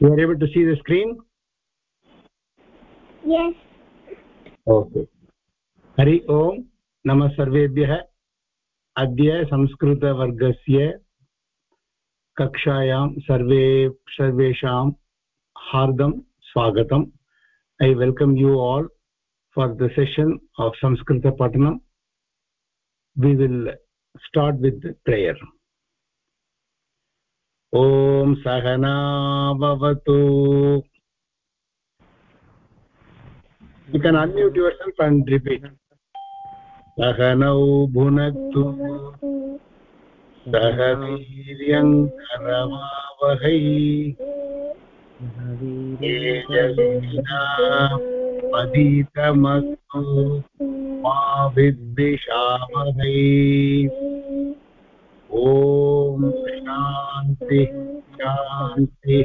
you are able to see the screen? Yes. Okay. Hari ओम् नमः सर्वेभ्यः अद्य संस्कृतवर्गस्य कक्षायां सर्वे सर्वेषां हार्दं स्वागतम् I welcome you all for the session of संस्कृतपठनं we will start with prayer. ॐ सहना भवतु। You can unmute yourself and repeat. सहनौ भुनक्तु। सह वीर्यङ्करवावहै तेजस्विनापतितमस्तु मा विद्विषावहै ॐ शान्ति शान्ति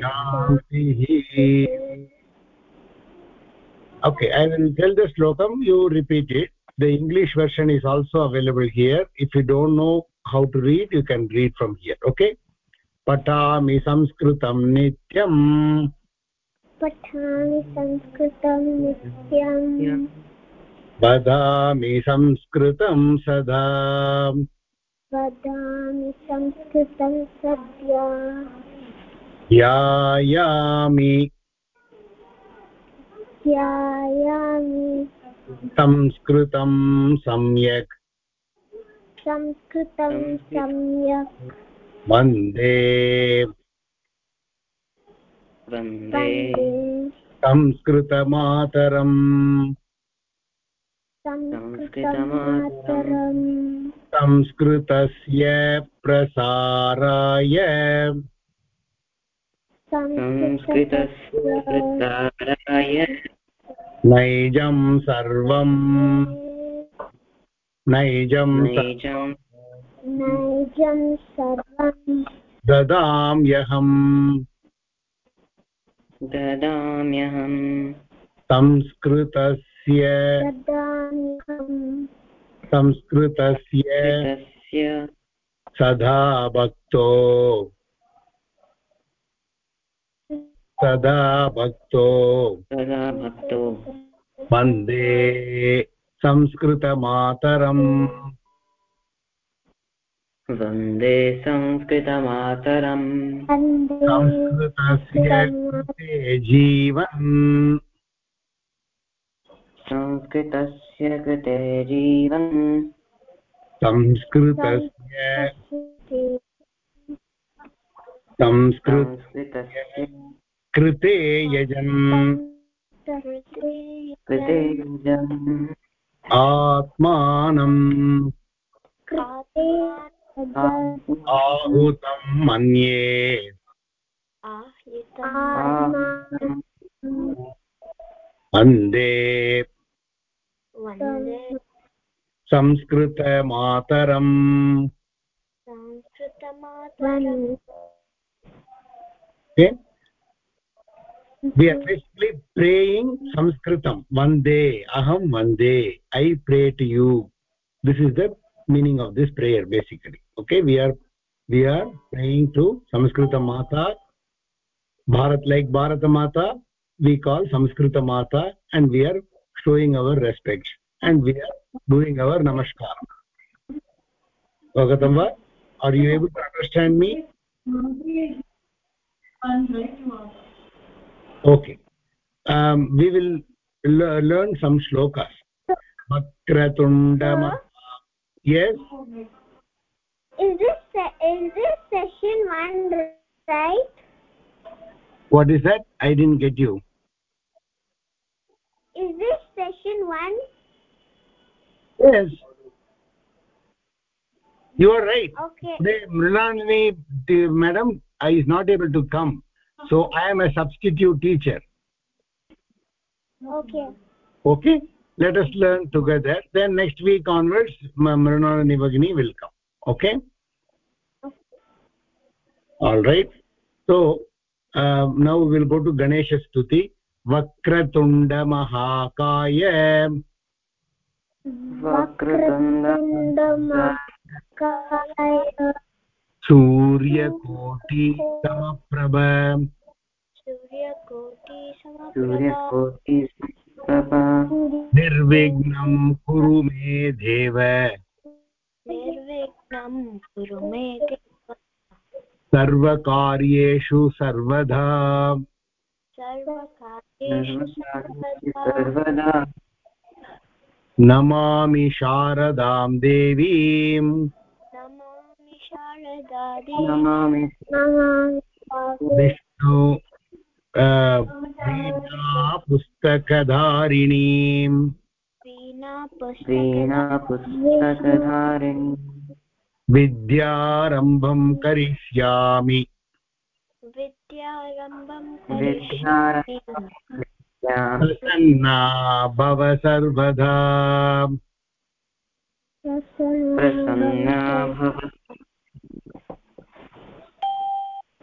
शान्तिः okay i will tell the slokam you repeat it the english version is also available here if you don't know how to read you can read from here okay पठामि संस्कृतं नित्यम् पठामि संस्कृतं नित्यम् वदामि संस्कृतं सदा वदामि संस्कृतं सद्या। ध्यायामि ध्यायामि संस्कृतं सम्यक्। संस्कृतं सम्यक्। वंदे। संस्कृतमातरम्। संस्कृतमातरम्। संस्कृतस्य प्रसाराय। संस्कृतस्य प्रसाराय। नैजं सर्वं। नैजं नैजं। नैजं सर्वं। ददाम्यहम्। ददाम्यहं संस्कृतस्य ददाम्यहम्। संस्कृतस्य तस्य सदा भक्तो। सदा भक्तो। सदा भक्तो। वंदे संस्कृतमातरम्। वंदे संस्कृतमातरम्। संस्कृतस्य कृते जीवन्। संस्कृतस्य कृते जीवन् संस्कृतस्य संस्कृत संस्कृतस्य कृते यजन् कृते जन् आत्मानम् आहूतं मन्ये। वंदे संस्कृतमातरम्। प्रेयिङ्ग् संस्कृतं वंदे अहं वंदे I pray to you this is the meaning of this prayer basically okay we are we are praying to संस्कृतमाता Bharat like Bharatmata we call संस्कृतमाता and we are showing our respect and we are doing our namaskar Vagatam va are you able to understand me? Okay. Um, we will le learn some shlokas. Vakratundam yes? Is this is this session one right? what is that? I didn't get you Is this session one? yes. You are right. Okay. today mrinalini the madam I is not able to come. So i am a substitute teacher. Okay. okay? Let us learn together. Then next week onwards mrinalini bagini will come. Okay? All right. So um, now we will go to ganesha stuti वक्रतुण्डमहाकाय। सूर्यकोटि समप्रभ सूर्यकोटिसमप्रभा। निर्विघ्नं कुरु मे देव। निर्विघ्नं कुरु मे देव। सर्वकार्येषु सर्वदा। सर्वकार्येषु सर्वदा नमामि शारदां देवीम् नमामि शारदा देवी। नमामि। विष्णु वीणा पुस्तकधारिणीम् पुस्तकधारिणी विद्यारम्भं करिष्यामि। प्रसन्ना भव सर्वदा प्रसन्ना भव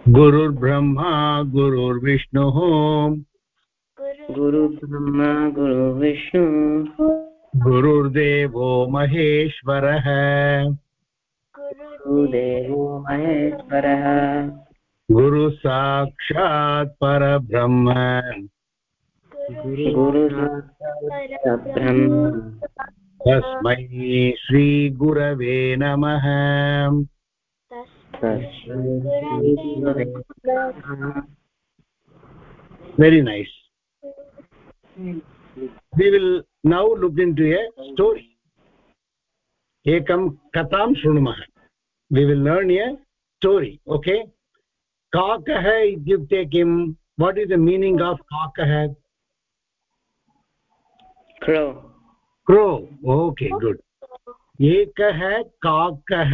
गुरुर्ब्रह्मा गुरुर्विष्णुः गुरुब्रह्मा गुरुविष्णु गुरुर्देवो महेश्वरः गुरुदेवो महेश्वरः गुरु साक्षात् परब्रह्म। तस्मै श्रीगुरवे नमः। Very nice we will now look into a story एक कथा शुणु we will learn a story okay okay? काकः इत्युक्ते किं what is the meaning of काकः क्रो ओके गुड् एकः काकः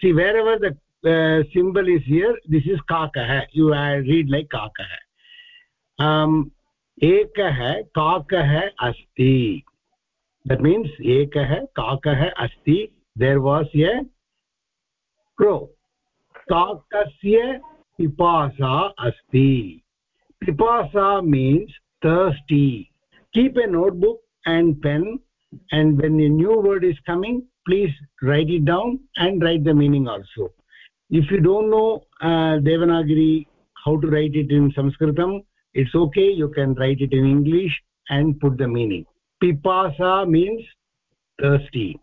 see wherever the symbol is here this is काकः यु रीड् लैक् काकः एकः काकः अस्ति. दट् मीन्स् एकः काकः अस्ति. देर् वास् ए क्रो काकस्य pipasa asti. Pipasa means thirsty. Keep a notebook and pen and when a new word is coming please write it down and write the meaning also. If you don't know uh, devanagari how to write it in sanskritam it's okay. You can write it in english and put the meaning. Pipasa means thirsty.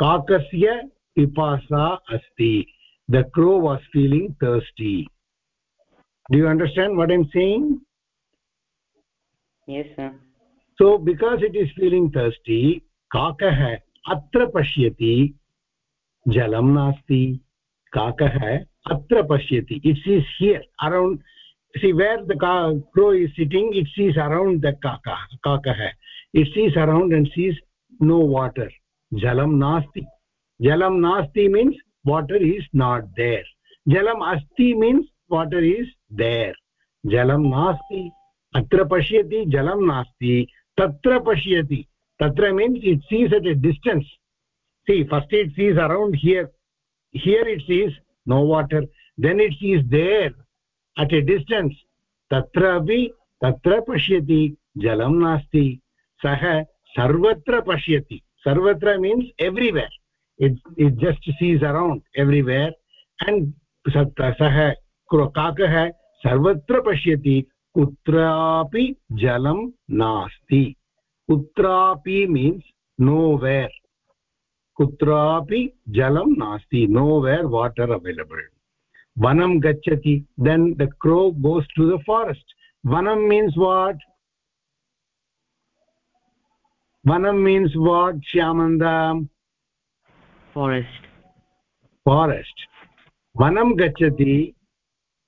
Kakasya pipasa asti. The crow was feeling thirsty. Do you understand what i'm saying yes sir so because it is feeling thirsty kakah atra pashyati jalam nasti kakah atra pashyati it is here around see where the crow is sitting it sees around the kaka kakah it sees around and sees no water jalam nasti jalam nasti means water is not there jalam asti means water is there जलं नास्ति अत्र पश्यति जलं नास्ति तत्र पश्यति तत्र means it sees at a distance see first it sees around here here it sees no water then it sees there at a distance तत्र अपि तत्र पश्यति जलं नास्ति सः सर्वत्र पश्यति सर्वत्र means everywhere it it just sees around everywhere and सः काक सर्वत्र पश्य कुत्रापि जलम नास्ति। कुत्रापि मीन्स् नो वेर् कुत्रापि जलं नास्ति नो वेर् वाटर् अवैलबल् वनं गच्छति then the crow goes to the forest वनं मीन्स् वाट् वनं मीन्स् वाट् श्यामन्दम्? फारेस्ट् फारेस्ट् वनं गच्छति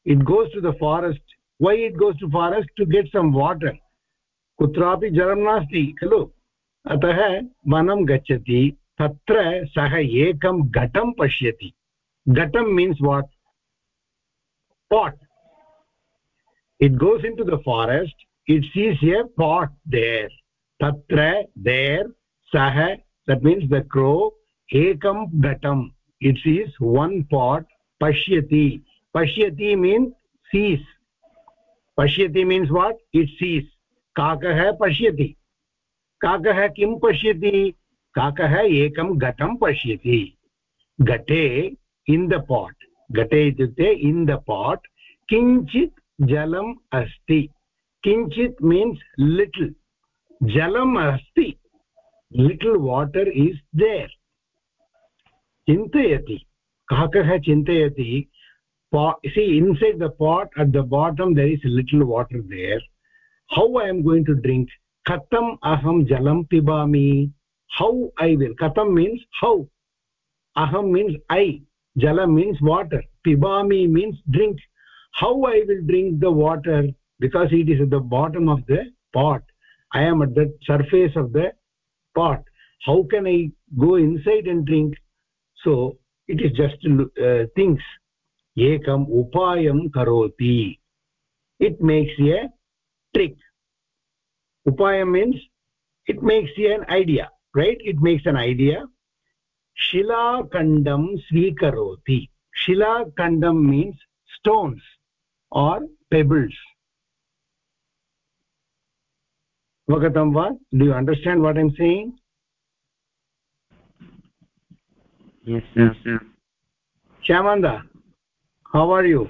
it goes to the forest why it goes to forest to get some water कुत्रापि जलं नास्ति खलु अतः वनं गच्छति तत्र सः एकं घटं पश्यति घटं means what pot it goes into the forest it sees a pot there tatra there sah that means the crow ekam ghatam it sees one pot pashyati पश्यति मीन् सीस् पश्यति मीन्स् वाट् इट् सीस् काकः पश्यति। काकः किं पश्यति? काकः एकं घटं पश्यति। घटे इन् द पाट् घटे इत्युक्ते इन् द पाट् किञ्चित् जलम् अस्ति। किञ्चित् मीन्स् लिटिल् जलम् अस्ति। लिटिल् वाटर् इस् देर् चिन्तयति। काकः चिन्तयति chintayati see inside the pot at the bottom there is little water there. How i am going to drink? Katam aham jalam pibami. How i will katam means how? Aham means i jalam means water. Pibami means drink. How i will drink the water? Because it is at the bottom of the pot. I am at the surface of the pot. How can i go inside and drink? So it is just uh, things एकम् उपायं करोति। It makes a trick उपायं means it makes an idea right it makes an idea शिलाखण्डं स्वीकरोति। शिलाखण्डं means stones or pebbles अवगतं वा do you understand what I'm saying श्यामान्दा how are you?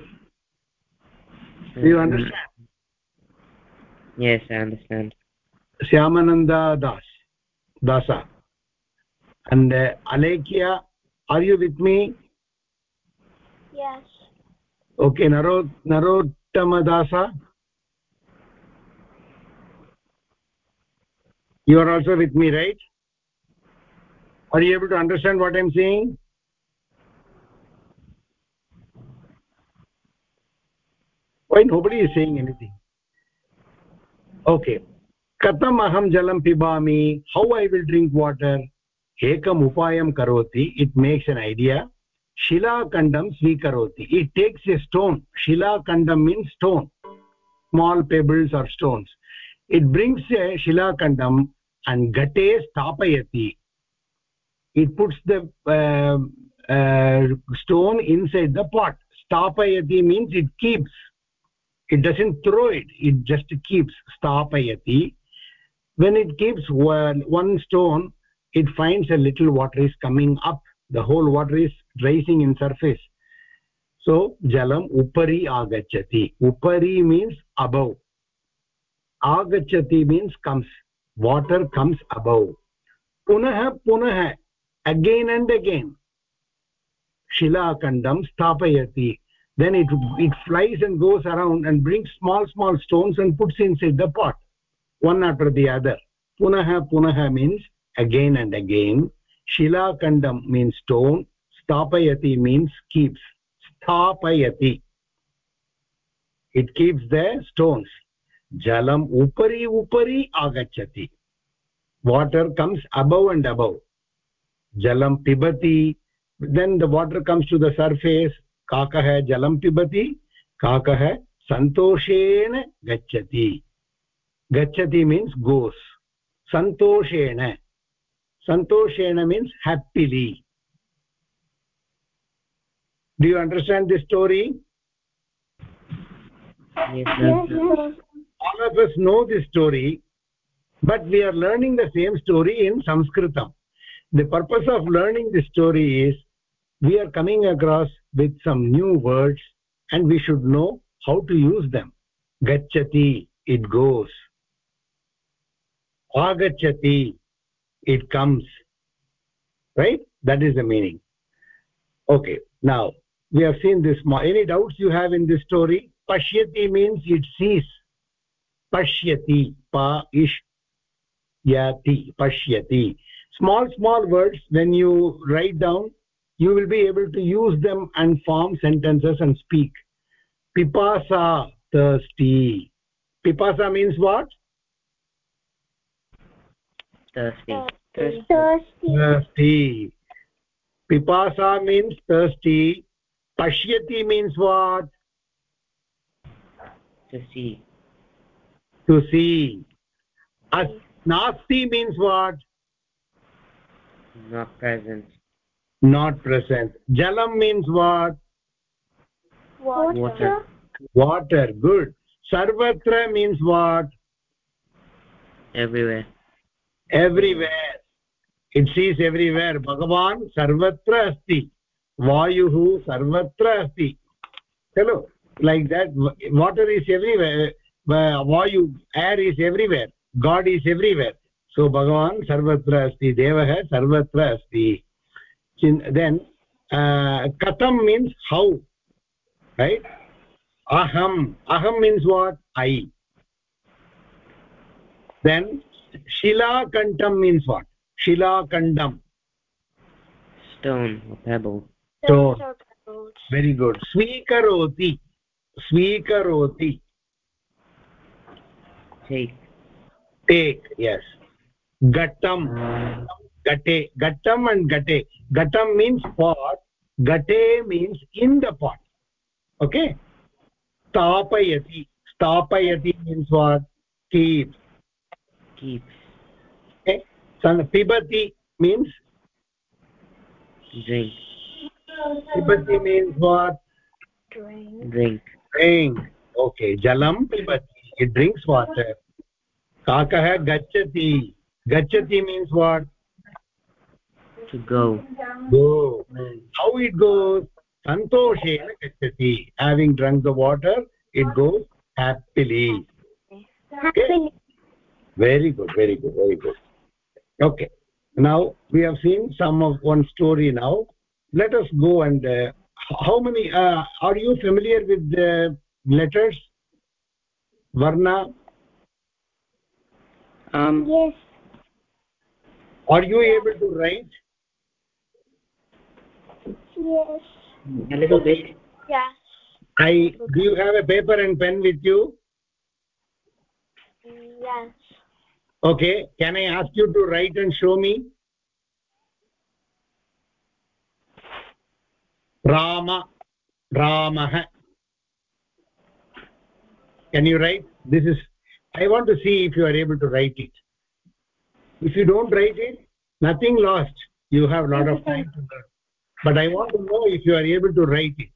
Do you understand? Yes i understand. Shyamananda das dasa. And uh, alekya are you with me? Yes. Okay naro narottama dasa. You are also with me right? Are you able to understand what i'm saying why nobody is saying anything? Okay. Katam aham jalam pibami how i will drink water? Ekam upayam karoti it makes an idea. Shila kandam swikaroti it takes a stone. Shila kandam means stone. Small pebbles or stones. It brings a shila kandam and gate stapayati it puts the uh, uh, stone inside the pot. Stapayati means it keeps it doesn't throw it it just keeps stapayati when it keeps one, one stone it finds a little water is coming up the whole water is rising in surface so jalam upari agachati upari means above agachati means comes water comes above punah punah again and again shilakandam stapayati then it it flies and goes around and brings small small stones and puts inside the pot one after the other. Punah punah means again and again. Shilakandam means stone. Stapayati means keeps. Stapayati. It keeps the stones. Jalam upari upari agachati. Water comes above and above. Jalam pibati then the water comes to the surface santoshena gachati gachati means goes santoshena santoshena means happily do you understand this story yes yes sir. sir. all of us know this story but we are learning the same story in sanskritam the purpose of learning this story is we are coming across with some new words and we should know how to use them. Gachati it goes. Agachati it comes. Right? That is the meaning. Okay now we have seen this. Any doubts you have in this story? Pashyati means it sees pashyati pa ish yati pashyati. Small small words when you write down you will be able to use them and form sentences and speak. Pipasa thirsty. Pipasa means what? Thirsty. Thirsty. Thirsty. Thirsty. Pipasa means thirsty. Pashyati means what? To see. To see. As nasti means what? Not present not present jalam means what water Water. water good sarvatra means what everywhere everywhere it sees everywhere bhagavan sarvatra asti vayuh sarvatra asti hello like that water is everywhere vayu air is everywhere god is everywhere so bhagavan sarvatra asti devah sarvatra asti then uh, katam means how right aham aham means what i then shila kantam means what shila kandam stone pebble stone very good swikaroti swikaroti take take yes gattam gate gattam and gate gattam means pot gate means in the pot okay stapayati stapayati means what keep keeps okay so pibati means drink pibati means what drink drink drink okay jalam pibati it drinks water kakah gachati gachati means what go. Go. How it goes? Santoshena gachati having drunk the water it goes happily. Happily. Very good very good very good. Okay. Now we have seen some of one story now. Let us go and uh, how many uh, are you familiar with the letters? Varna? Um yes are you able to write yes. A little bit. Yes i do you have a paper and pen with you? Yes. Okay. Can i ask you to write and show me? Rama ramah can you write? This is i want to see if you are able to write it. If you don't write it nothing lost. You have a lot of time to learn but i want to know if you are able to write it.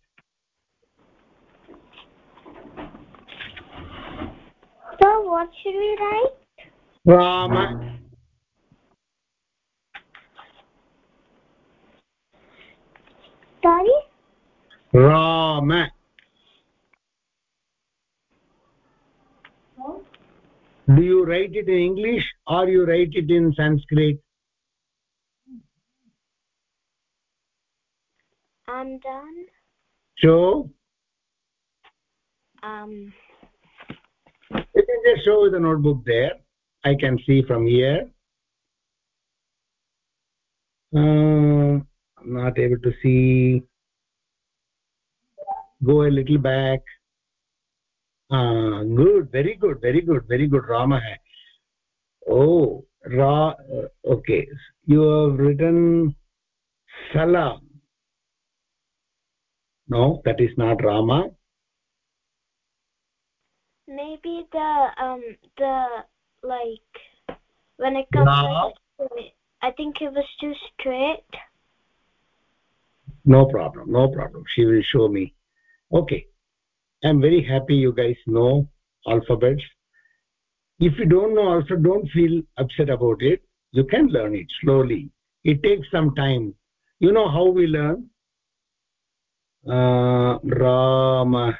So what should we write? Rama sorry? Rama do you write it in english or you write it in sanskrit i'm done. So um. You can just show the notebook there. I can see from here. Uh, i'm not able to see. Go a little back. Uh, good very good very good very good. Rama hai. Oh ra uh, okay. You have written sala no that is not rama. Maybe the um the like when it comes Ra. like, i think it was too straight no problem no problem. She will show me. Okay. I'm very happy you guys know alphabets. If you don't know also don't feel upset about it. You can learn it slowly. It takes some time. You know how we learn rama.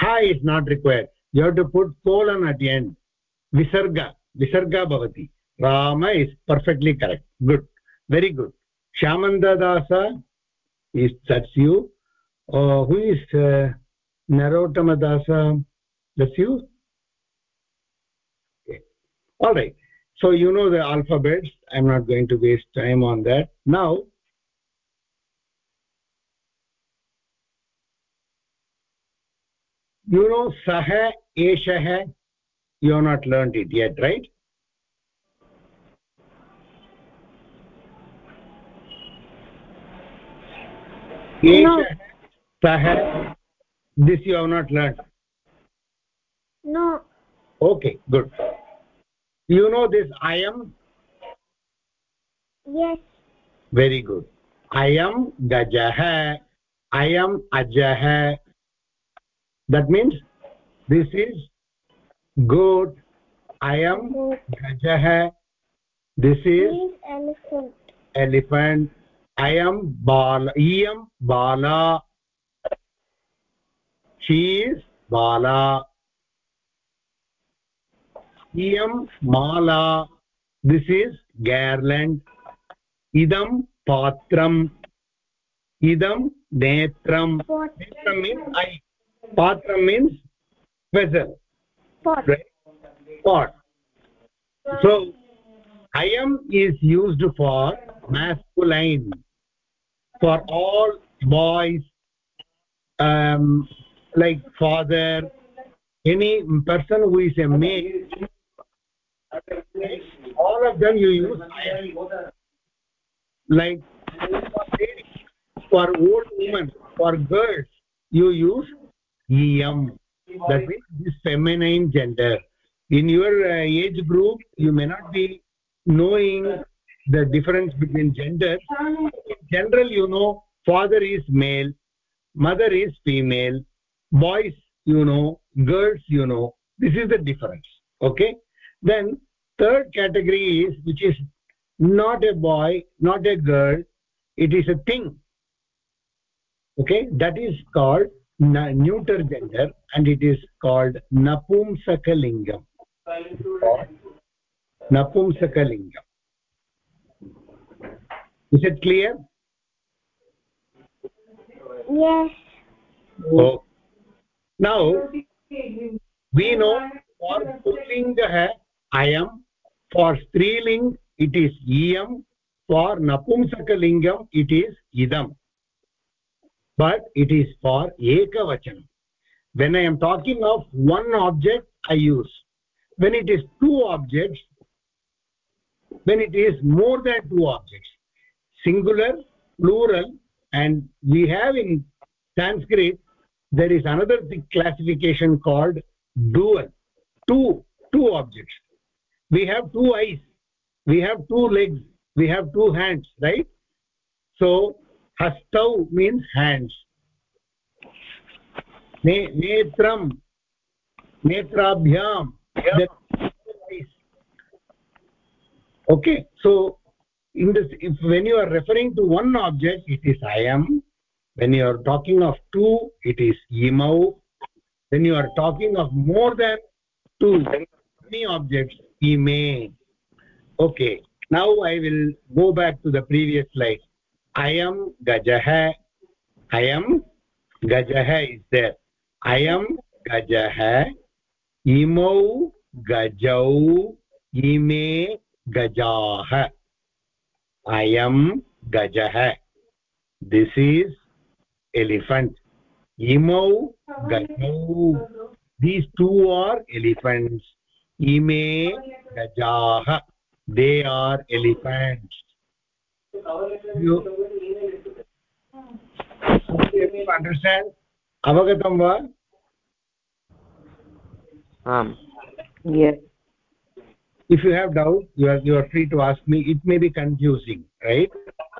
Ha is not required. You have to put colon at the end. Visarga. Visarga bhavati. Rama is perfectly correct. Good. Very good. Shamanda dasa is that's you. Uh, who is uh, narottama dasa that's you? Okay. all right. So you know the alphabets. I'm not going to waste time on that. Now you know sah eshah you have not learned it yet right? No. eshah sah this you have not learned. No. Okay good. You know this i am? Yes. Very good. I am gajah i am ajah that means this is goat i am gajah this is elephant elephant i am bala i am bala she is bala iyam mala this is garland idam patram idam netram netram means eye patram means vessel. Pot. Right? Pot. So ayam is used for masculine for all boys um like father any person who is a male all of them you use like for for old women for girls you use iyam that means this feminine gender. In your uh, age group you may not be knowing the difference between gender. In general you know father is male mother is female boys you know girls you know. This is the difference okay? Then third category is which is not a boy not a girl it is a thing okay? That is called neuter gender and it is called napumsakalingam. Napumsakalingam. Is it clear? Yes. Oh. Now we know for pullinga i am. For striling it is iyam for napumsakalingam it is idam but it is for ekavachanam when i am talking of one object i use. When it is two objects when it is more than two objects singular plural and we have in sanskrit there is another classification called dual two two objects. We have two eyes we have two legs we have two hands right? So hastau means hands. ne netram netrabhyam okay so in this if when you are referring to one object it is i am. When you are talking of two it is imau. When you are talking of more than two many objects ime okay now i will go back to the previous slide i am gajah i am gajah is there i am gajah imau gajau ime gajah i am gajah this is elephant imau gajau these two are elephants ime gajah they are elephants you, understand avagatam va yes if you have doubt you are you are free to ask me it may be confusing right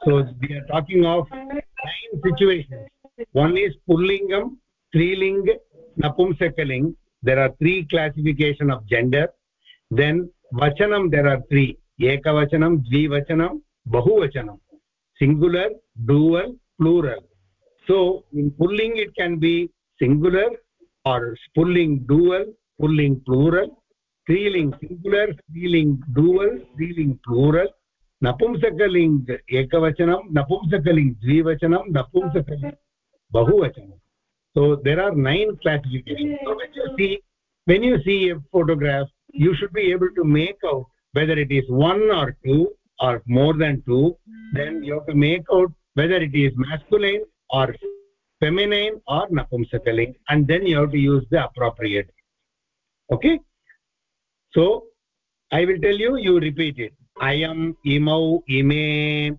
so we are talking of nine situations one is pullingam striling napumsakaling there are three classification of gender then vachanam there are three ekavachanam dvivachanam बहुवचनम singular dual plural so in pulling it can be singular or pulling dual पुल्लिङ्ग् plural स्त्रीलिङ्ग् singular स्त्रीलिङ्ग् dual स्त्रीलिङ्ग् plural नपुंसकलिङ्ग् एकवचनं नपुंसकलिङ्ग् द्विवचनं नपुंसकलिङ्ग् बहुवचनं so there are nine classification when you see a photograph you should be able to make out whether it is one or two or more than two then you have to make out whether it is masculine or feminine or napumsakaling and then you have to use the appropriate. Okay? So i will tell you you repeat it. I am imau ime.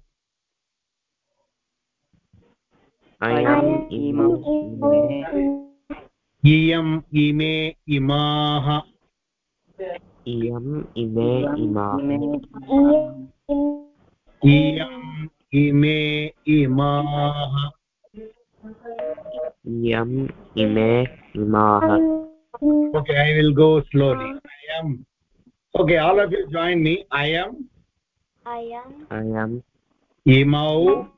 I am imau ime. Iyam ime imaah iyam ime imaः iyam ime imaah iyam ime imaः okay i will go slowly i am okay all of you join me i am i am I am imau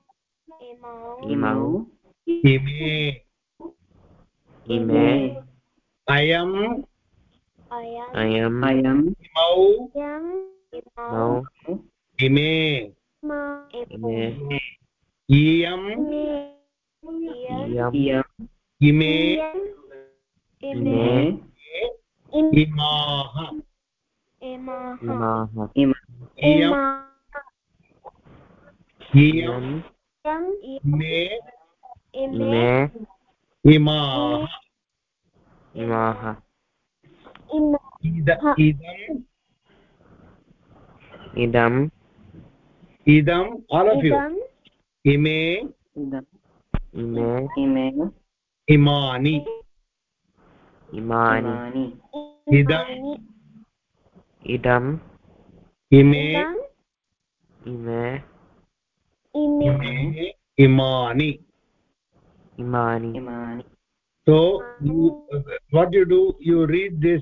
imau imau ime ime i am अयम् अयम् इमौ यम् मौ इमे मा इमे इयम् मे इयम् इयम् इमे इमे इमाः इमाः इयम् इयम् इयम् इमे इमे इमाः इमाः इदम् इदम् idam all of you. Ime. Ime. Ime. Imani. Imani. Idam. Idam. Ime. Ime. Ime. Imani. Imani. Imani. So you, what you do you read this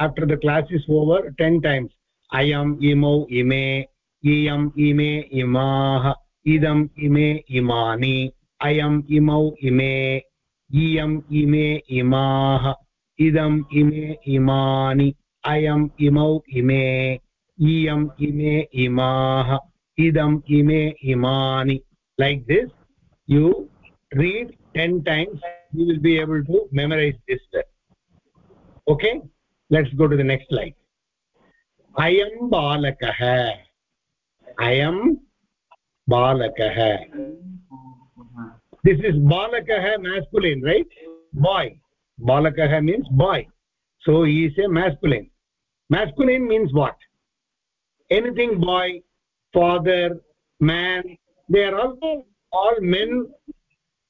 after the class is over 10 times. I am imo ime इयम् इमे इमाः, इदम् इमे इमानि, अयम् इमौ इमे, इयम् इमे इमाः, इदम् इमे इमानि, अयम् इमौ इमे, इयम् इमे इमाः, इदम् इमे इमानि। Like this you read ten times you will be able to memorise this okay let's go to the next like अयं बालकः। I am balakah this is balakah masculine right? Boy. balakah means boy. So he is a masculine. Masculine means what? Anything boy father man they are all all men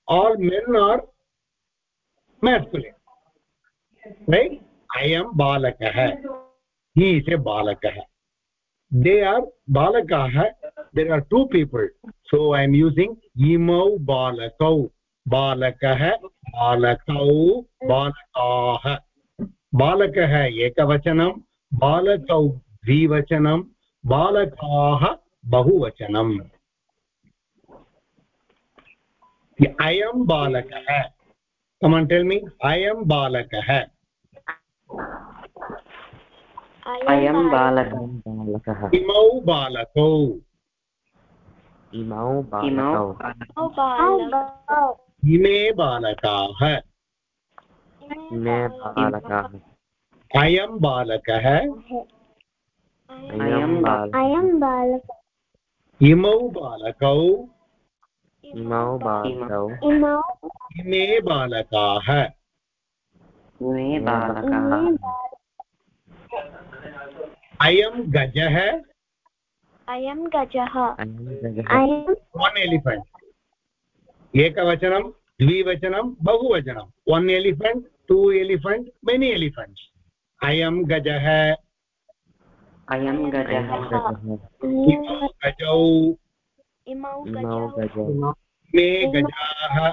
all men are masculine. Right? I am balakah. He is a balakah they are balakah there are two people so i am using imau balakau balakah balakau balakaah बालकः एकवचनं बालकौ द्विवचनं बालकाः बहुवचनम् अयं बालकः कमान् tell me अयं बालकः अयं बालकः। बालकः इमौ बालकौ। इमौ इमौ बालकौ। इमे बालकाः। इमे बालकाः। अयं बालकः। अयं बालकः। इमौ बालकौ। इमौ बालकौ। इमे बालकाः। इमे बालकाः। अयं गजः। अयं गजः। वन् एलिफेण्ट् एकवचनं द्विवचनं बहुवचनं। One elephant two elephant many elephants अयं गजः। अयं गजः। गजः। इमौ गजौ। इमौ इमौ गजौ। मे गजाः।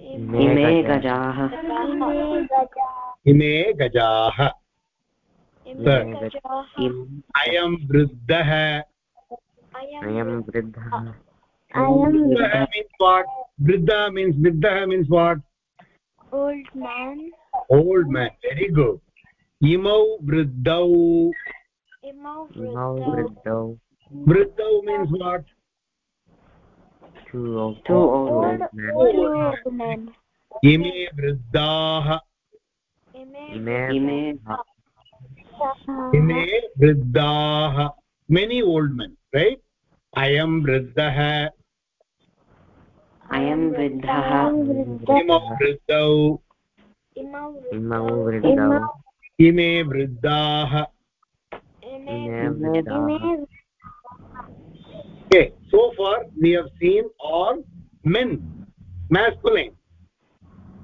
इमे गजाः इमे गजाः इमे गजाः इम् अयं वृद्धः। अयं वृद्धः। वृद्धः। मीन्स् वृद्धः। Means what old men old men very good इमौ वृद्धौ। इमौ वृद्धौ। वृद्धौ। मीन्स् वाट् इमे वृद्धाः। इमे इमे वृद्धाः मेनि ओल्ड् मेन् रैट् अयं वृद्धः अयं वृद्धः इमौ वृद्धौ इमौ इमौ वृद्धौ इमे वृद्धाः okay so far we have seen all men masculine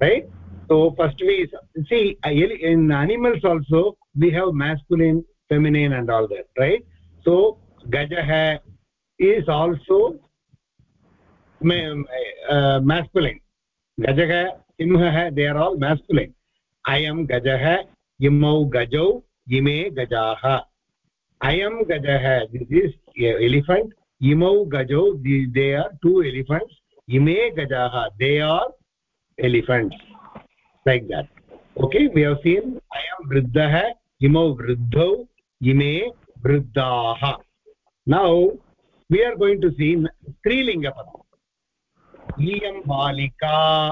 right so first we see in animals also we have masculine feminine and all that right? So gajah is also uh, masculine. Gajah hai. they are all masculine. I am gajah imau gajau ime gajaha i am gajah this is elephant. Imau gajau they are two elephants. Ime gajaha they are elephants. Like that. Okay we have seen i am vriddha इमौ वृद्धौ इमे वृद्धाः। नौ we are going to see स्त्रीलिङ्गपदम्। इयं बालिका।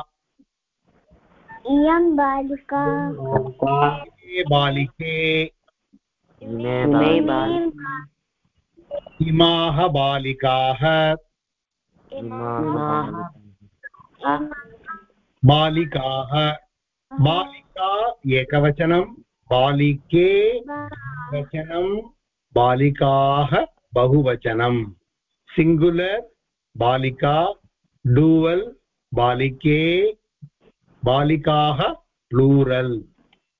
इयं बालिका। बालिके। इमे इमे बाल- इमाः बालिकाः। बालिकाः। बालिका एकवचनं बालिके वचनं बालिकाः बहुवचनं। सिङ्गुलर् बालिका डुवल् बालिके बालिकाः plural.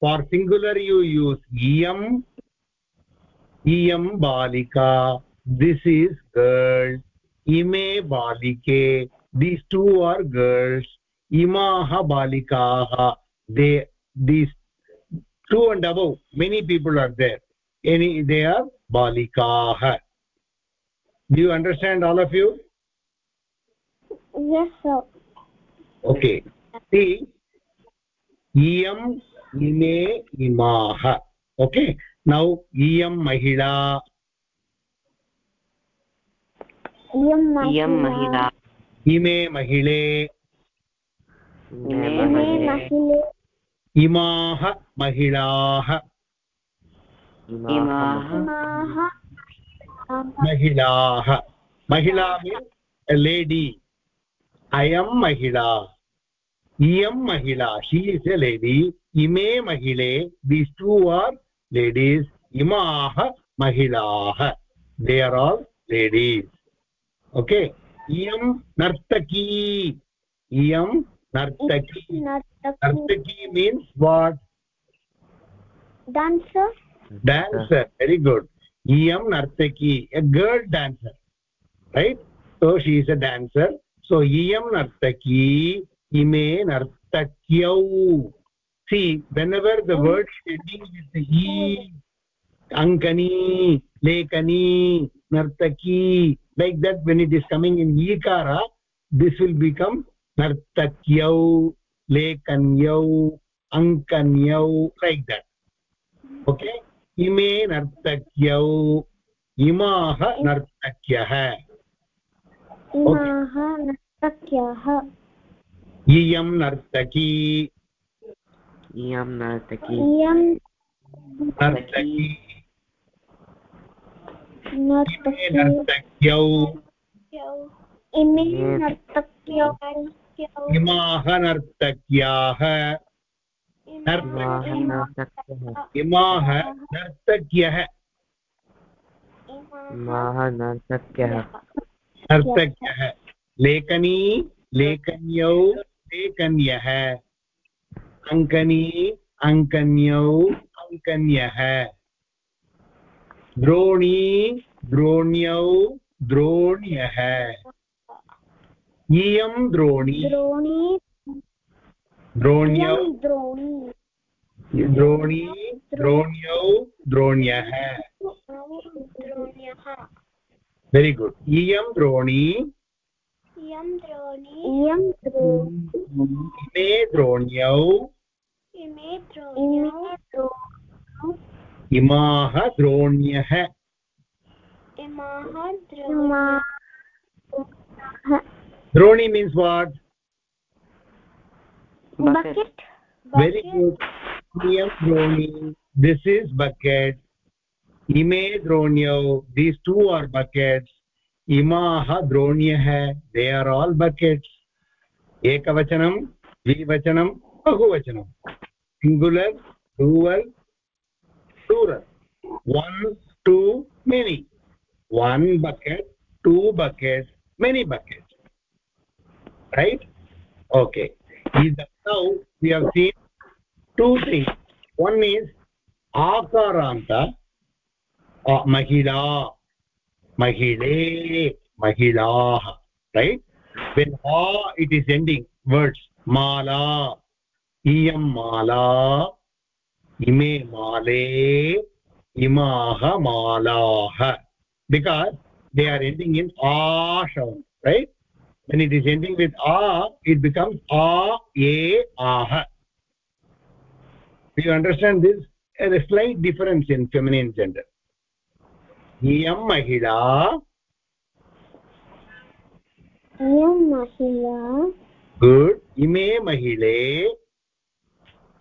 For singular you use इयम् इयं बालिका। दिस् इस् गर्ल् इमे बालिके। दीस् टु आर् गर्ल्स् इमाः बालिकाः। They these to and about many people are there any they are बालिकाः do you understand all of you yes sir okay see iyam ime imaah okay now iyam mahila इयं इयं महिला ime mahile इमे इमे इमे महिलाः महिलाः महिला लेडी अयं महिला. इयं महिला. हि इस् ए लेडी इमे महिले. दीस् टू आर् लेडीस् इमाः महिलाः. They are all ladies okay इं नर्तकी. इं नर्तकी. नर्तकी. Means what dancer dancer very good iyam nartaki a girl dancer right so she is a dancer so iyam nartaki ime nartakyau see whenever the word ending with the e ankani lekani nartaki like that when it is coming in ikara this will become nartakyau lekanyau ankanyau like that okay? इमे नर्तक्यौ इमाः नर्तक्यः इमाः नर्तक्यः इयं नर्तकी इयं नर्तकी इयं नर्तकी नर्तकी नर्तक्यौ इमे नर्तक्यौ इमाः नर्तक्याः इमाः नर्तक्यः। इमाः नर्तक्यः। नर्तक्यः। लेखनी लेखन्यौ लेखन्यः। अङ्कनी अङ्कन्यौ अङ्कन्यः। द्रोणी द्रोण्यौ द्रोण्यः। इयं द्रोणी। द्रोणी द्रोण्यौ द्रोणी। द्रोणी द्रोण्यौ द्रोण्यः। वेरि गुड् इयं द्रोणी। इमाः द्रोण्यः। इमाः द्रोण्यः। द्रोणी means what bucket very good iyam droni this is bucket ime dronyau these two are buckets imaah dronyah they are all buckets ekavachanam dvivachanam bahuvachanam singular plural plural one two many one bucket two buckets many buckets right okay now we have seen two things. One is akaranta uh, mahila mahile mahilah right? When ha it is ending words mala iyam mala ime male imaha malaah because they are ending in a sound right when it is ending with a it becomes a a ah do you understand this a slight difference in feminine gender iyam mahila iyam mahila good ime mahile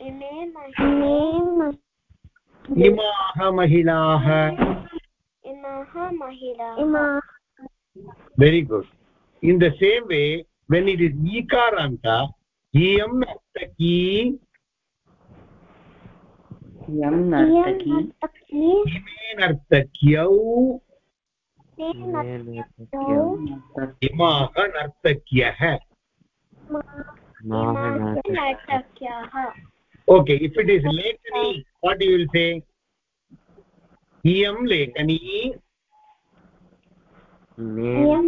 ime mahile imaah mahilaah imaah महिलाः इमाः very good in the same way when it is ikaranta iyam nartaki यं नर्तकी इमे नर्तक्यौ इमाः नर्तक्यः नर्तक्याः okay if it is lekani what you will say iyam lekani इयं लेखनी am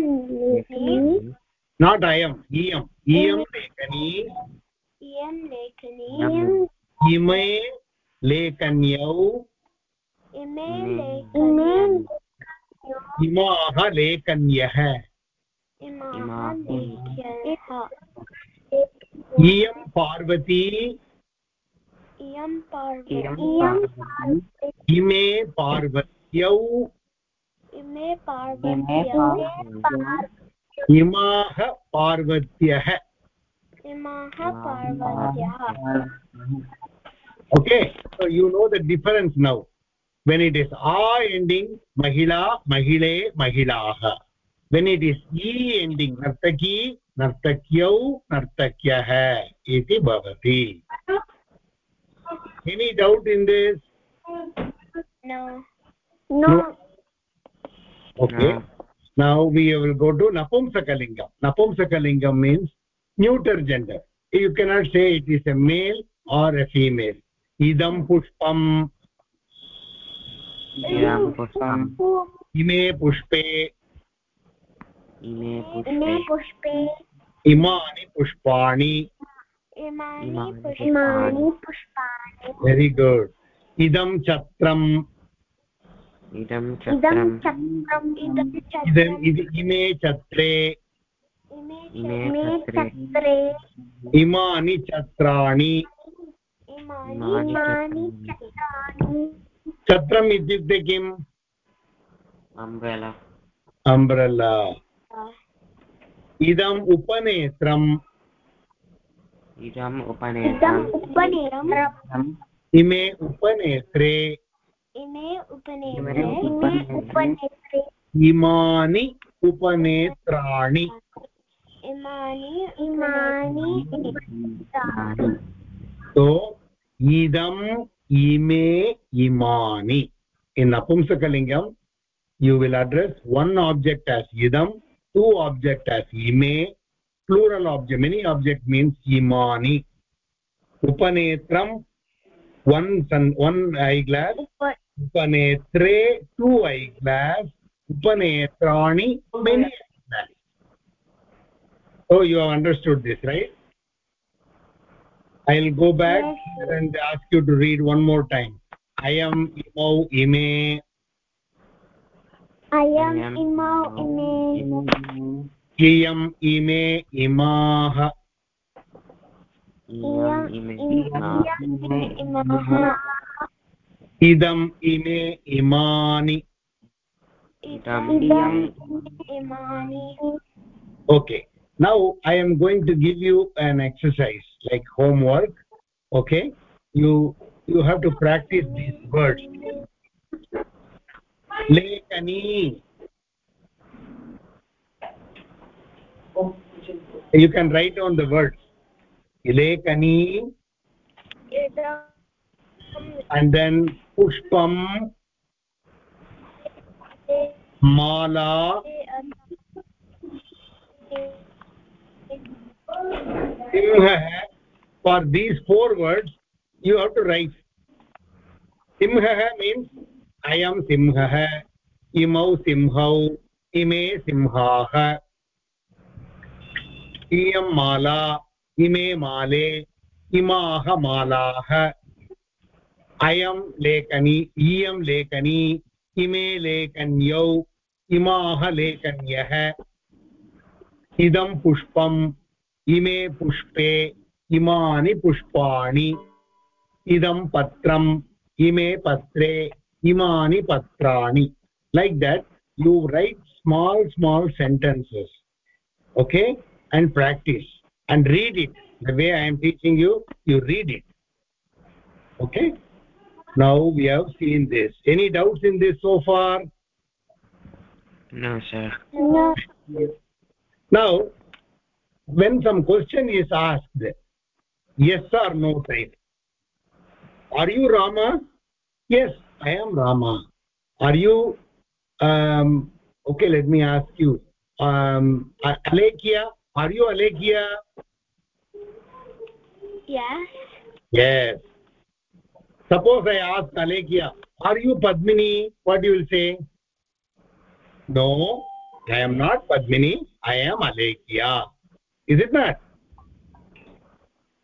iyam iyam इयं लेखनी इमे लेखनी इमाः लेखन्यः इयं पार्वती इमे पार्वत्यौ इमे पार्वत्यौ इमाः पार्वत्यः इमाः पार्वत्यः okay so you know the difference now when it is a ending mahila mahile mahilaah when it is e ending nartaki nartakyau nartakyah iti bhavati any doubt in this no no no okay No. now we will go to napumsakalingam napumsakalingam means neuter gender you cannot say it is a male or a female idam pushpam इयं पुष्पम् ime pushpe इमे इमे पुष्पे पुष्पे imani pushpani पुष्पाणि पुष्पाणि very good idam chatram इदं चक्रम्। इमे इमे इमे chatrani इमानि चक्राणि chatram ityukte kim umbrella. idam इदम् इदम् उपनेत्रम्। उपनेत्रम्। इमे उपनेत्रे। इमे उपनेत्रे इमे इमे उपनेत्रे इमानि उपनेत्राणि इमानि इमानि उपनेत्राणि so idam ime imani in napumsakalingam you will address one object as idam two object as ime plural object many object means imani upanetram one sun one eyeglass उप upanetre two eyeglass upanetrani many eyeglass so you have understood this right i'll go back Yes. and ask you to read one more time i am imau ime अयम् अयम् इमौ इमे iyam ime imah इयम् इमे इमे इमाः idam ime imani इदम् इदम् इमे इमानि okay now i am going to give you an exercise like homework okay you you have to practice these words lekani you can write down the words lekani and then pushpam mala for these four words you have to write. Simha means i am simha imau simhau ime simhaah iyam mala ime male imaah malaah ayam lekani iyam lekani ime lekanyau imaah lekanyah idam pushpam इमे पुष्पे इमानि पुष्पाणि इदं पत्रम् ime patre imani patrani like that you write small small sentences okay and practice and read it the way i am teaching you you read it okay now we have seen this. Any doubts in this so far? No sir. No. Now when some question is asked yes or no type are you rama? Yes i am rama. Are you um okay let me ask you. Um alekia are you alekia yes. Yes suppose i ask alekia are you padmini what you will say no i am not padmini i am alekia is it not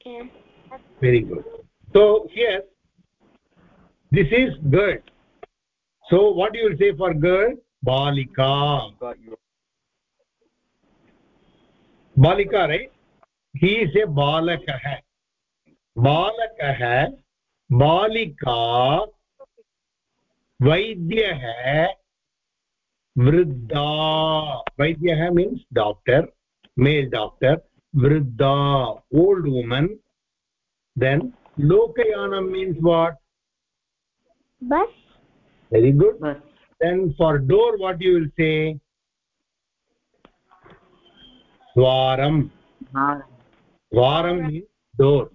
yes very good so here this is girl so what you will say for girl balika balika right he is a balakah balakah बालिका है वृद्धा। वैद्य है means doctor male doctor वृद्धा old woman then means what what very good then for door what you will say द्वारं द्वारं means door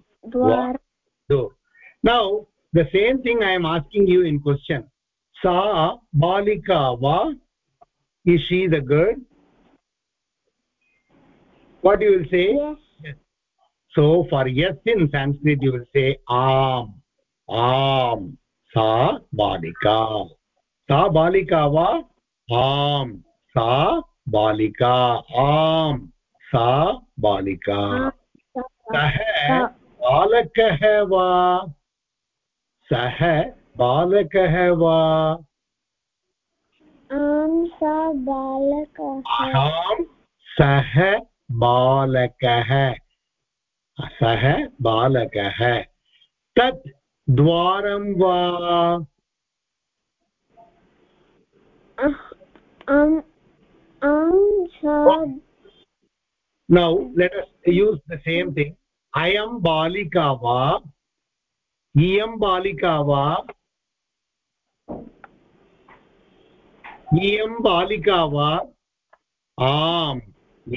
door now the same thing i am asking you in question sa balika va is she the girl what you will say yes so for yes in sanskrit you will say am am sa balika sa balika va am sa balika am sa balika सः बालकः वा सः बालकः वा आं सा बालकः सः बालकः सः बालकः तत् द्वारं वा। नौ लेट् अस् यूस् द सेम् थिङ्ग् अयं बालिका वा। Balika va आम्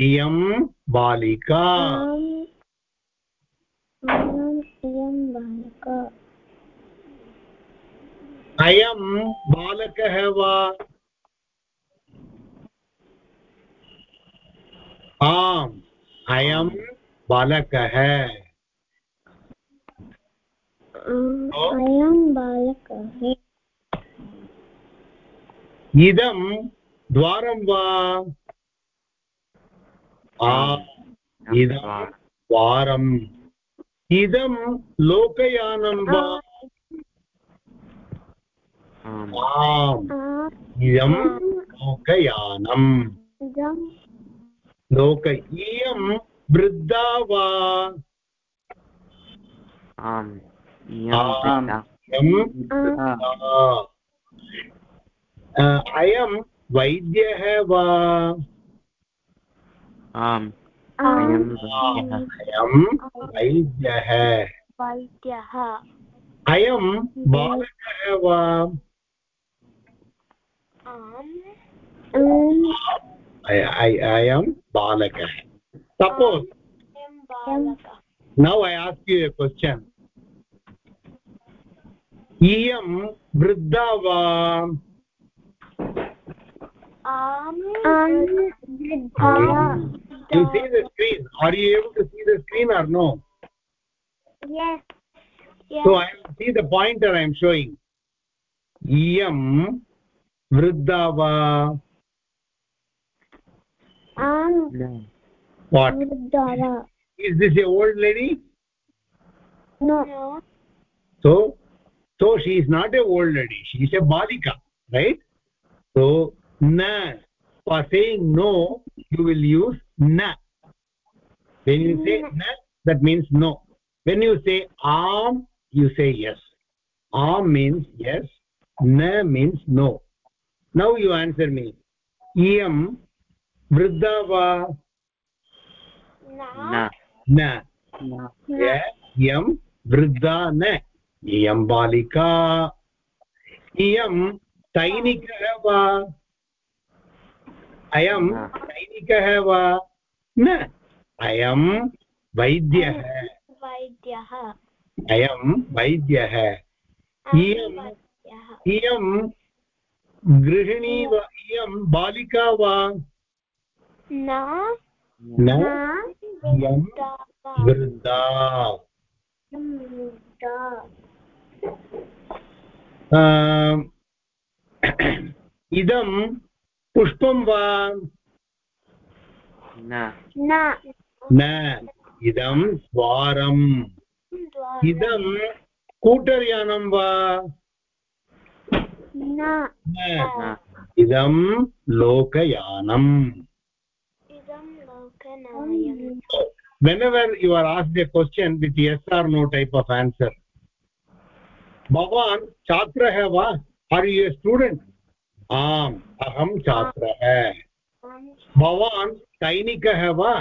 इयं बालिका आम् आम् इयं बालका। अयं बालकः वा? आम् अयं बालकः। अयं बालकः इदं द्वारं वा आम् इदं द्वारम् इदं लोकयानं वा आम् आम् आम्, इदं लोकयानम् इदं लोक इयं वृद्धा वा आम् अयं वैद्यः वा आम् अयं वैद्यः वैद्यः अयं बालकः वा अयं बालकः suppose now I ask you a question इयं वृद्धा वा आम् आम् वृद्धा you see the screen are you able to see the screen or no yes yes so i see the pointer i am showing iyam vruddha va आम् न what वृद्धा वा is this a old lady no so so she is not a old lady. She is a balika right? So na for saying no you will use na. When you say mm. na that means no. When you say am you say yes. Am means yes na means no. Now you answer me. Iyam vriddha va? Na. न na. Iyam vriddha iyam balika iyam सैनिकः वा? अयं सैनिकः वा? न अयं वैद्यः। वैद्यः। अयं वैद्यः। इयं इयं गृहिणी वा? इयं बालिका वा? न। न। इयं वृद्धा। इदं पुष्पं वा न न न इदं द्वारम् इदं स्कूटर् वा न न न इदं लोकयानम् इदं लोकनायम् whenever you are asked a question with yes or no type of answer छात्र छात्रः वा? आर् यु स्टूडेण्ट् आम्, अहं छात्रः भवान् सैनिकः वा?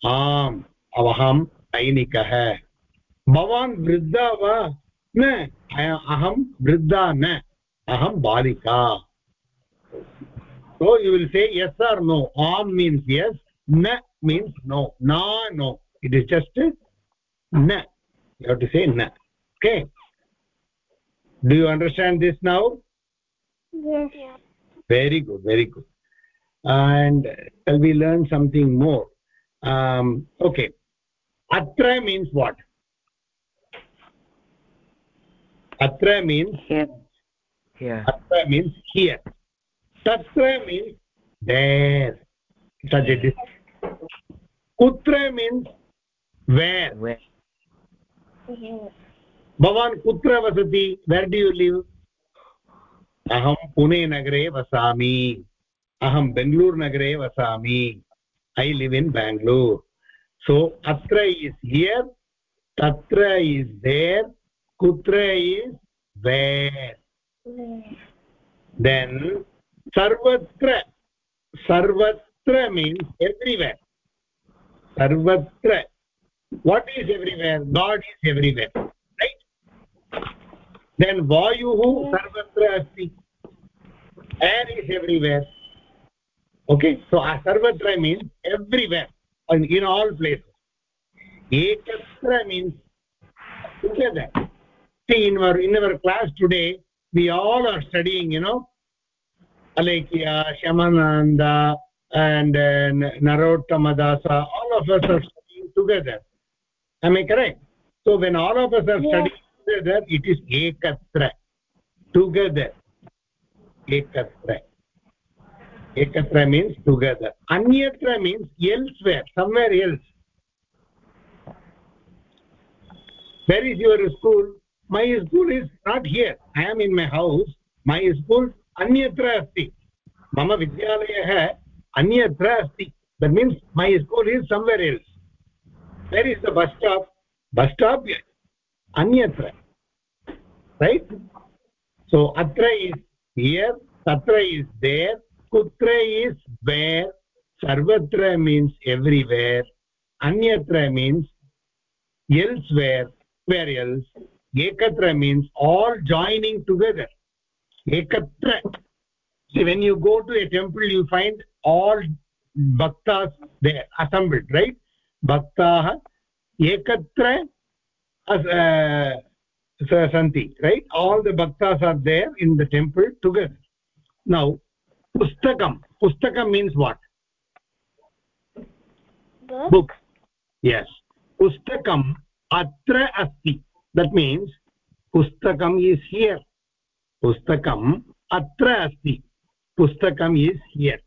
आम्, अहं सैनिकः भवान् वृद्धा वा? न अहं वृद्धा न अहम बालिका। So you will say yes or no आम मीन्स यस् न मीन्स नो ना नो इट इस् जस्ट न यु हव् टु से न okay do you understand this now? Yes. Very good very good. And shall we learn something more? Um okay. Atra means what? Atra means? Here. Here. Atra means here. Tatra means there. Such a distance kutra means where? Where भवान् कुत्र वसति? वेर् do you live अहं पुणे नगरे वसामि। अहं बेङ्गलूर् नगरे वसामि। I live in Bengaluru so अत्र इस् हियर् तत्र इस् देर् कुत्र इस् वेर् देन् सर्वत्र सर्वत्र मीन्स् एव्रिवेर् सर्वत्र. Is everywhere? God is everywhere. right then vayuh sarvatra asti. Air is everywhere. Okay so sarvatra means everywhere and in all places. Ekatra means together. See in our in our class today we all are studying you know alekya shamananda and uh, narottamadasa all of us are studying together. Am i correct? So when all of us are Yes. studying together it is ekatra together ekatra ekatra means together anyatra means elsewhere somewhere else where is your school my school is not here i am in my house my school anyatra asti mama vidyalaya anyatra asti that means my school is somewhere else where is the bus stop bus stop anyatra right so atra is here tatra is there kutra is where sarvatra means everywhere anyatra means elsewhere where else ekatra means all joining together ekatra see when you go to a temple you find all bhaktas there assembled right bhaktaah ekatra as- uh, santi right? All the bhaktas are there in the temple together. Now pustakam. Pustakam means what? Book book yes. Pustakam atra asti. That means pustakam is here. Pustakam atra asti. Pustakam is here.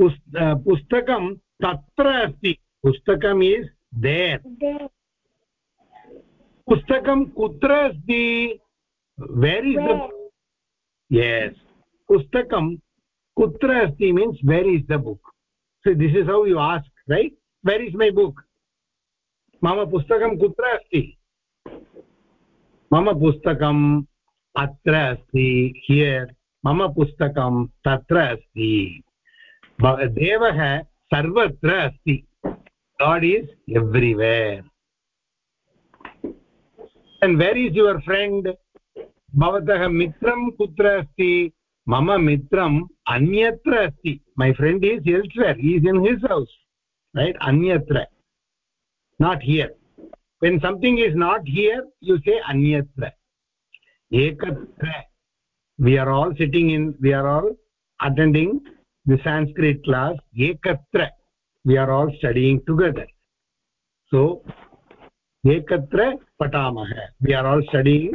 Uh, pustakam tatra asti. Pustakam is there. There पुस्तकं कुत्र अस्ति? Very is this पुस्तकं कुत्र अस्ति means where is the book so this is how you ask right where is my book मम पुस्तकं कुत्र अस्ति? मम पुस्तकम् अत्र अस्ति हियर् मम पुस्तकं तत्र अस्ति. देवः सर्वत्र अस्ति. God is everywhere and where is your friend भवतः मित्रं कुत्र अस्ति मम मित्रम् अन्यत्र अस्ति my friend is elsewhere is in his house right अन्यत्र not here when something is not here you say अन्यत्र एकत्र we are all sitting in we are all attending the sanskrit class ekatra we are all studying together so ekatra patamah we are all studying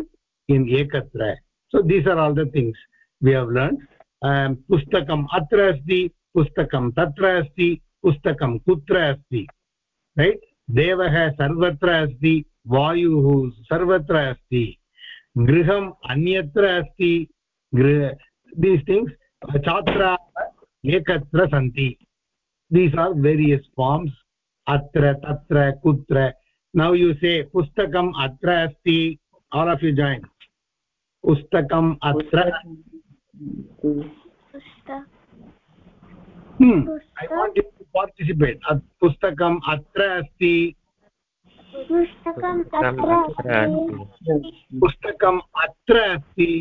in ekatra so these are all the things we have learned um, pustakam atra asti pustakam tatra asti pustakam kutra asti right devah sarvatra asti vayuh sarvatra asti गृहम् अन्यत्र अस्ति गृह these things छात्राः एकत्र सन्ति these are various farms अत्र तत्र कुत्र नौ यु से पुस्तकम् अत्र अस्ति आल् आफ् यु जायिन् पुस्तकम् अत्र ऐ वाण्ट् यु पार्टिसिपेट् पुस्तकम् अत्र अस्ति पुस्तकम् अत्र अस्ति पुस्तकम् अत्र अस्ति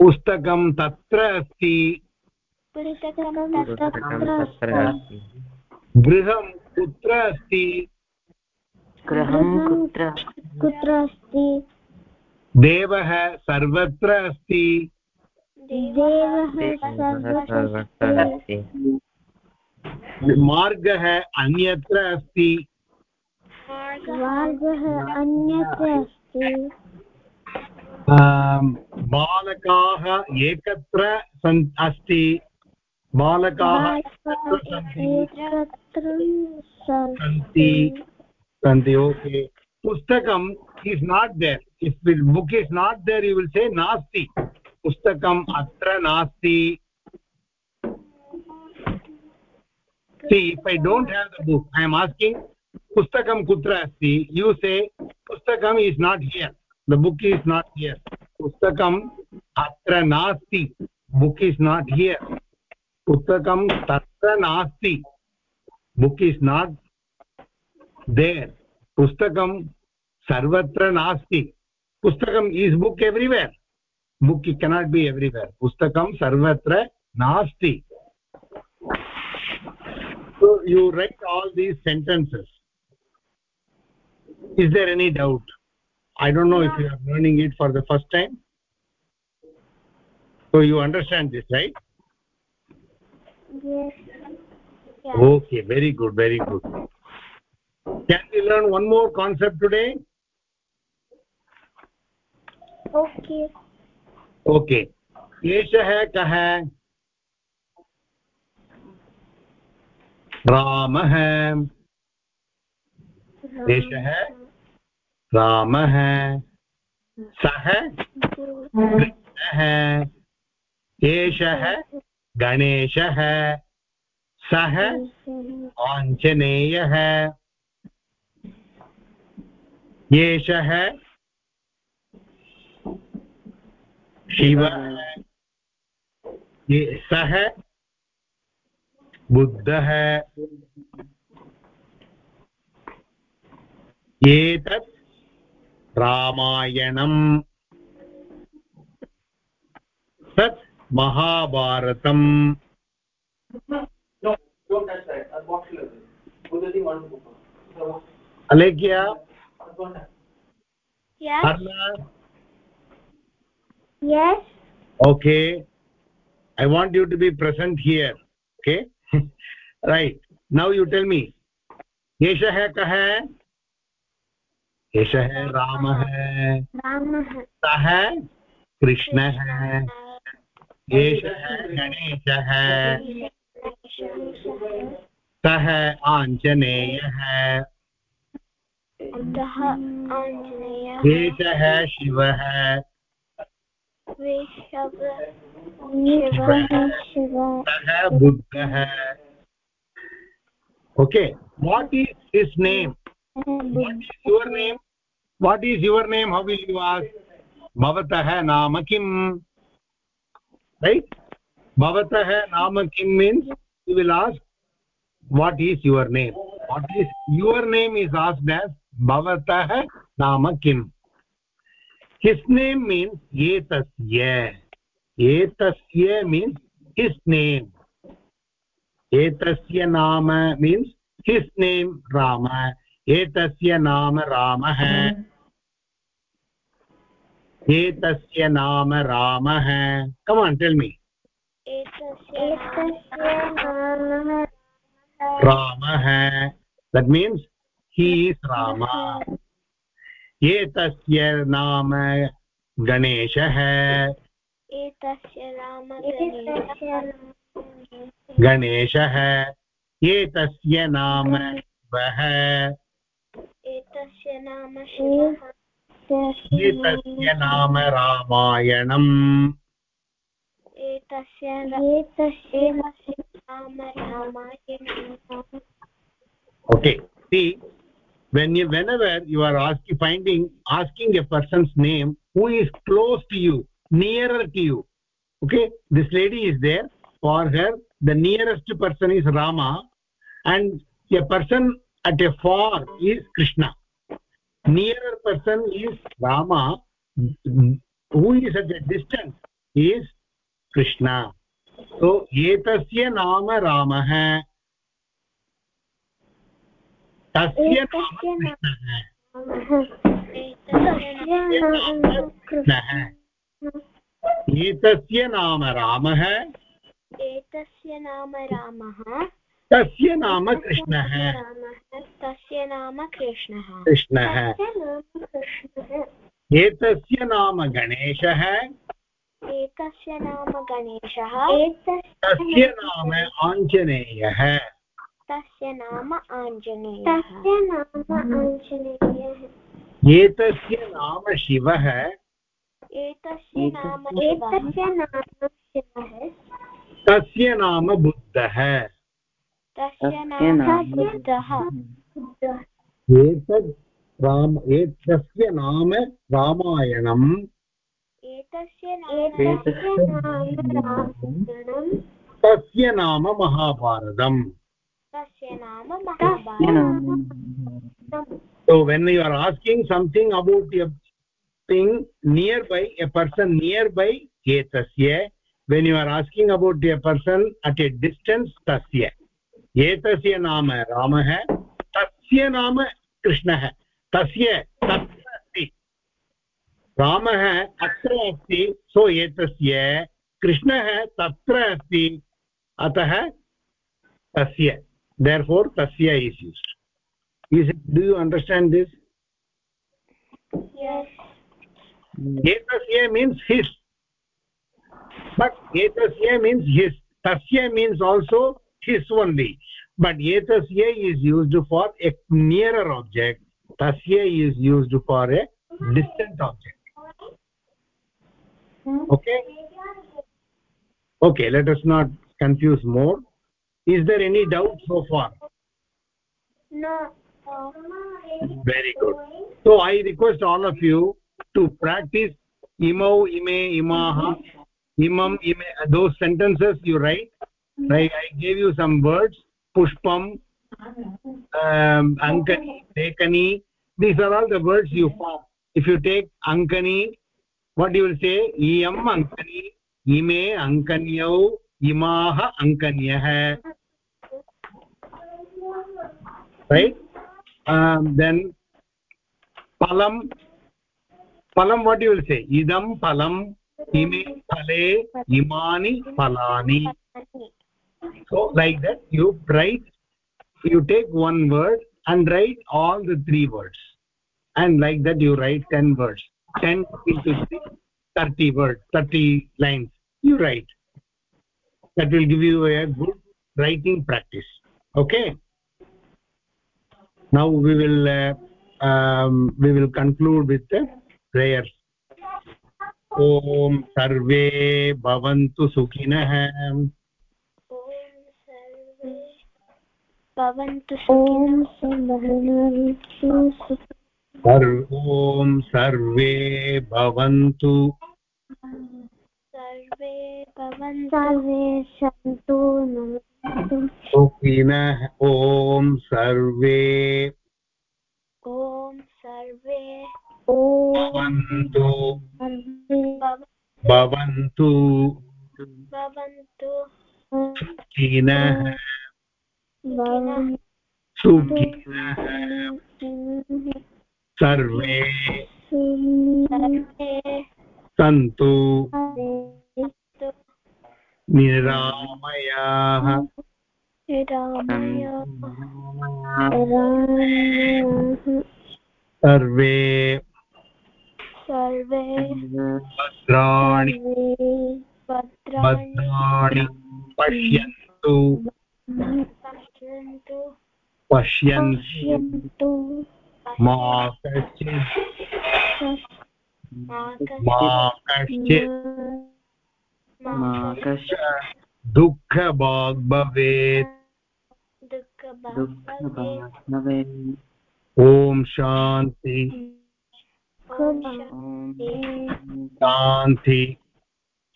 पुस्तकं तत्र अस्ति गृहं कुत्र अस्ति? गृहं कुत्र? कुत्र अस्ति? देवः सर्वत्र अस्ति? देवः सर्वत्र अस्ति। मार्गः अन्यत्र अस्ति? मार्गः अन्यत्र अस्ति। बालकाः एकत्र सन् अस्ति। बालकाः एकत्र सन्ति एकत्र सन्ति सन्ति ओके पुस्तकम् is not there if book is not there you will say नास्ति पुस्तकम् अत्र नास्ति see if i don't have the book i am asking pustakam kutra asti you say pustakam is not here the book is not here pustakam atra nasti book is not here pustakam tatra nasti book is not there pustakam sarvatra nasti pustakam is book everywhere book cannot be everywhere pustakam sarvatra nasti so you write all these sentences is there any doubt i don't know if you are learning it for the first time so you understand this right yes okay very good very good can we learn one more concept today okay okay एषः कः रामः एषः रामः सः कृष्णः एषः गणेशः सः आञ्जनेयः। एषः शिवः। सः बुद्धः। एतत् रामायणम्। तत् महाभारतम्। अलेख्या yes Arna, yes okay i want you to be present here okay right now you tell me एषः कः एषः रामः रामः सः कृष्णः एषः गणेशः सः शिव। एषः शिवः। सः बुद्धः। Okay what is is name what is your name what is your name how will भवतः नाम किम्? भवतः नाम किं means you will ask what is your name what is your name is as this भवतः नाम किम्? हिस् नेम् मीन्स् एतस्य. एतस्य मीन्स् हिस् नेम् एतस्य नाम मीन्स् हिस् नेम् राम. एतस्य नाम रामः. एतस्य नाम रामः. कमाण्टल् मी ramah that means he is rama. एतस्य नाम गणेशः गणेशः एतस्य नाम शिवः एतस्य नाम शिवः एतस्य नाम रामायणम् एतस्य एतस्य नाम रामायणम् okay see when you whenever you are asking finding asking a person's name who is close to you nearer to you okay this lady is there for her the nearest person is rama and a person at a far is krishna nearer person is rama who is at a distance is krishna so etasya nama ramah तस्य एतस्य नाम रामः। एतस्य नाम रामः। तस्य नाम कृष्णः। तस्य नाम कृष्णः। कृष्णः। कृष्णः। एतस्य नाम गणेशः। एकस्य नाम गणेशः। तस्य नाम आञ्जनेयः। तस्य नाम आञ्जनेयः। तस्य नाम आञ्जनेयः। एतस्य नाम शिवः। एतस्य नाम एतस्य नाम शिवः। तस्य नाम बुद्धः। तस्य नाम बुद्धः। एतद् राम एतस्य नाम रामायणम्। तस्य नाम महाभारतम् तस्य नाम महाभारतम् so when you are asking something about a thing nearby a person nearby etasya when you are asking about a person at a distance tasya etasya naam ramah tasya naam krishnah tasya asti रामः अत्र अस्ति सो एतस्य कृष्णः तत्र अस्ति अतः तस्य therefore तस्य is is do you understand this एतस्य मीन्स् हिस् बट् एतस्य मीन्स् हिस् तस्य means also his only but एतस्य is used for a nearer object तस्य is used for a distant object Mm-hmm. okay. Okay let us not confuse more. Is there any doubt so far? No. Very good. So i request all of you to practice imau ime imaha mm-hmm. imam ime those sentences you write. Mm-hmm. Right i gave you some words pushpam um, ankani lekani. These are all the words you form. If you take ankani what you will say? Iyam ankani ime ankanyau imaha ankanyah right? Um, then palam palam what you will say? Idam palam ime phale imani phalani so like that you write you take one word and write all the three words. And like that you write 10 words 10 into 3 30 words 30 lines you write that will give you a good writing practice okay now we will uh, um, we will conclude with the prayers ॐ सर्वे भवन्तु सुखिनः ॐ सर्वे भवन्तु ॐ ॐ सर्वे भवन्तु। सर्वे भवन्तु। सर्वे सन्तु सुखिनः ॐ सर्वे। ॐ सर्वे। भवन्तु। भवन्तु। भवन्तु। सुखिनः भवन्तु। सुखिनः सर्वे सन्तु निरामयाः। सर्वे सर्वे भद्राणि भद्राणि पश्यन्तु। पश्यन्तु। मा कश्चित् मा कश्चित् दुःखभाग् भवेत् ॐ शान्ति शान्ति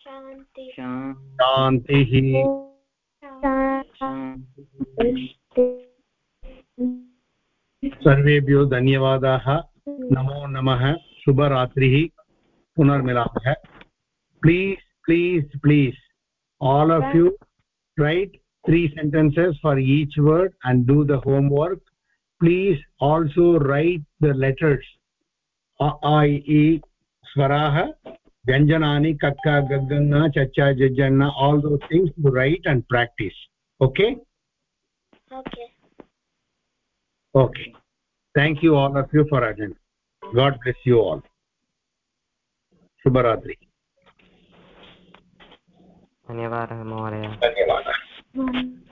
शान्ति शान्तिः शान्तिः सर्वेभ्यो धन्यवाद। नमो नम। शुभरात्रि पुनर्मिलामः please please please all of you write three sentences for each word and do the homework please also write the letters ऐ इ स्वराः व्यञ्जनानि कक्क गग्गङ्ग चच्च जज्जन्न all those things to write and okay okay thank you all of you for attending god bless you all shubharatri धन्यवादः महोदय धन्यवादः one